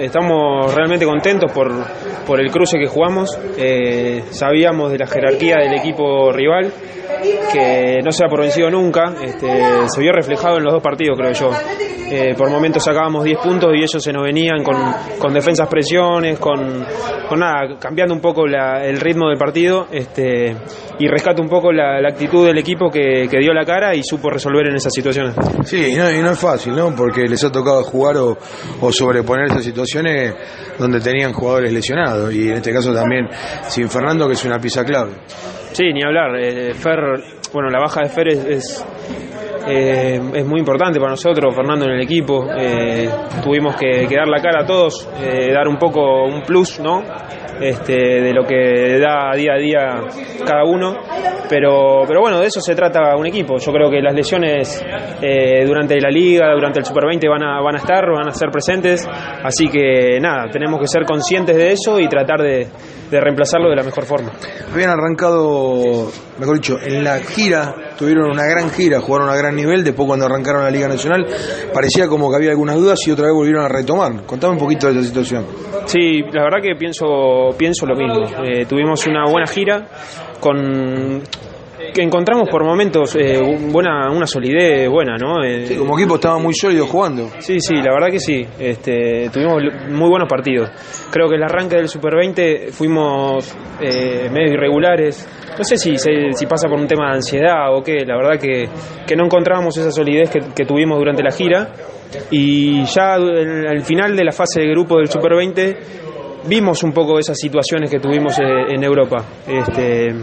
Estamos realmente contentos por, por el cruce que jugamos. Eh, sabíamos de la jerarquía del equipo rival, que no se ha por vencido nunca. Este, se vio reflejado en los dos partidos, creo yo. Eh, por momentos sacábamos 10 puntos y ellos se nos venían con, con defensas presiones, con, con nada, cambiando un poco el ritmo del partido. Este, y rescato un poco la, actitud del equipo que, que, dio la cara y supo resolver en esas situaciones. Sí, y no, es fácil, ¿no? Porque les ha tocado jugar o, o sobreponer esas donde tenían jugadores lesionados y en este caso también sin Fernando que es una pieza clave. Sí, ni hablar. Eh, Fer, bueno, la baja de Fer es, eh, es, muy importante para nosotros, Fernando en el equipo. Eh, tuvimos que, que, dar la cara a todos, eh, dar un poco un plus, ¿no? Este, de lo que da día a día cada uno. Pero, pero bueno, de eso se trata un equipo. Yo creo que las lesiones durante la liga, durante el Super 20 van a, van a estar, van a ser presentes. Así que nada, tenemos que ser conscientes de eso y tratar de, de reemplazarlo de la mejor forma. Habían arrancado, mejor dicho, en la gira, tuvieron una gran gira, jugaron a gran nivel, después cuando arrancaron la Liga Nacional parecía como que había algunas dudas y otra vez volvieron a retomar. Contame un poquito de esa situación. Sí, la verdad que pienso, pienso lo mismo. Eh, tuvimos una buena gira con que encontramos por momentos eh, buena, una solidez buena, ¿no? Eh, sí, como equipo estaba muy sólido jugando. Sí, sí, la verdad que sí. Este, tuvimos muy buenos partidos. Creo que el arranque del Super 20 fuimos eh, medio irregulares. No sé si, si pasa por un tema de ansiedad o qué. La verdad que, que no encontrábamos esa solidez que, que, tuvimos durante la gira. Y ya al final de la fase de grupo del Super 20 vimos un poco esas situaciones que tuvimos en Europa. Este,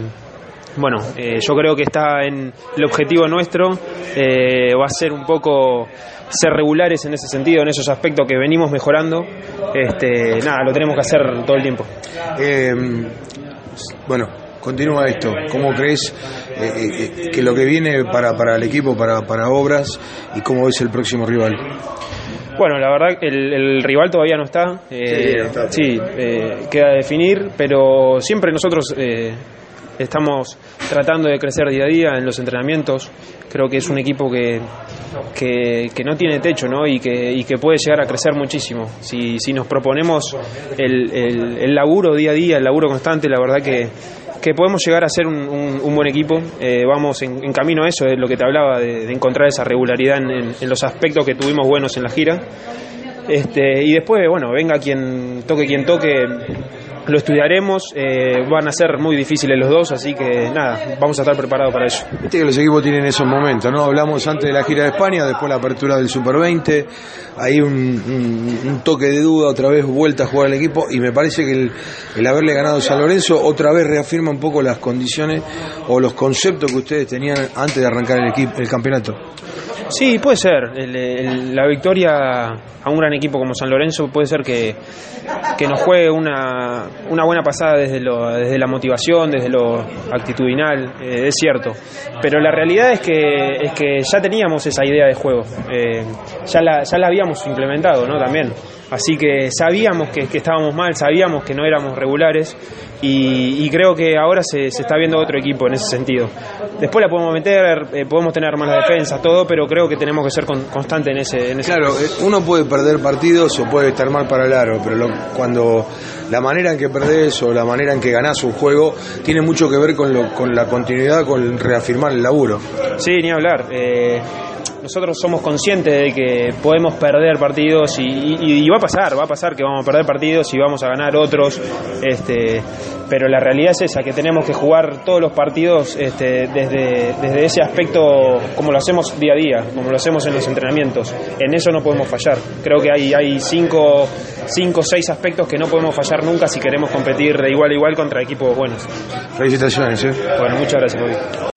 bueno, eh, yo creo que está en el objetivo nuestro, eh, va a ser un poco ser regulares en ese sentido, en esos aspectos que venimos mejorando. Este, nada, lo tenemos que hacer todo el tiempo. Eh, bueno, continúa esto. ¿Cómo crees eh, que lo que viene para, para el equipo, para, para Obras, y cómo ves el próximo rival? Bueno, la verdad el, el rival todavía no está. Eh, sí, está. sí eh, queda a definir, pero siempre nosotros eh, estamos tratando de crecer día a día en los entrenamientos. Creo que es un equipo que, que, no tiene techo ¿no? Y, que, y que puede llegar a crecer muchísimo. Si, si nos proponemos el, el, laburo día a día, el laburo constante, la verdad que, que podemos llegar a ser un, un, buen equipo. Eh, vamos en, camino a eso, es lo que te hablaba, de, de encontrar esa regularidad en, en, en, los aspectos que tuvimos buenos en la gira. Este, y después, bueno, venga quien toque quien toque, lo estudiaremos, eh, van a ser muy difíciles los dos, así que nada, vamos a estar preparados para ello. Viste que los equipos tienen esos momentos, ¿no? Hablamos antes de la gira de España, después la apertura del Super 20, hay un, un, toque de duda, otra vez vuelta a jugar el equipo, y me parece que el, el haberle ganado San Lorenzo otra vez reafirma un poco las condiciones o los conceptos que ustedes tenían antes de arrancar el, equipo, el campeonato. Sí, puede ser. El, la victoria a un gran equipo como San Lorenzo puede ser que, que nos juegue una, una buena pasada desde, lo, desde la motivación, desde lo actitudinal, eh, es cierto. Pero la realidad es que, es que ya teníamos esa idea de juego, eh, ya, la, ya la habíamos implementado ¿no? también. Así que sabíamos que, que estábamos mal, sabíamos que no éramos regulares y, y creo que ahora se, se, está viendo otro equipo en ese sentido. Después la podemos meter, eh, podemos tener más defensa, todo, pero creo que tenemos que ser con, constante en ese, en ese Claro, uno puede perder partidos o puede estar mal para el aro, pero lo, cuando la manera en que perdés o la manera en que ganás un juego tiene mucho que ver con, lo, con la continuidad, con reafirmar el laburo. Sí, ni hablar. Eh, nosotros somos conscientes de que podemos perder partidos y, y, y, va a pasar, va a pasar que vamos a perder partidos y vamos a ganar otros, este, pero la realidad es esa, que tenemos que jugar todos los partidos este, desde, desde ese aspecto como lo hacemos día a día, como lo hacemos en los entrenamientos. En eso no podemos fallar. Creo que hay, hay cinco, cinco o seis aspectos que no podemos fallar nunca si queremos competir de igual a igual contra equipos buenos. Felicitaciones. ¿eh? Bueno, muchas gracias, Bobby.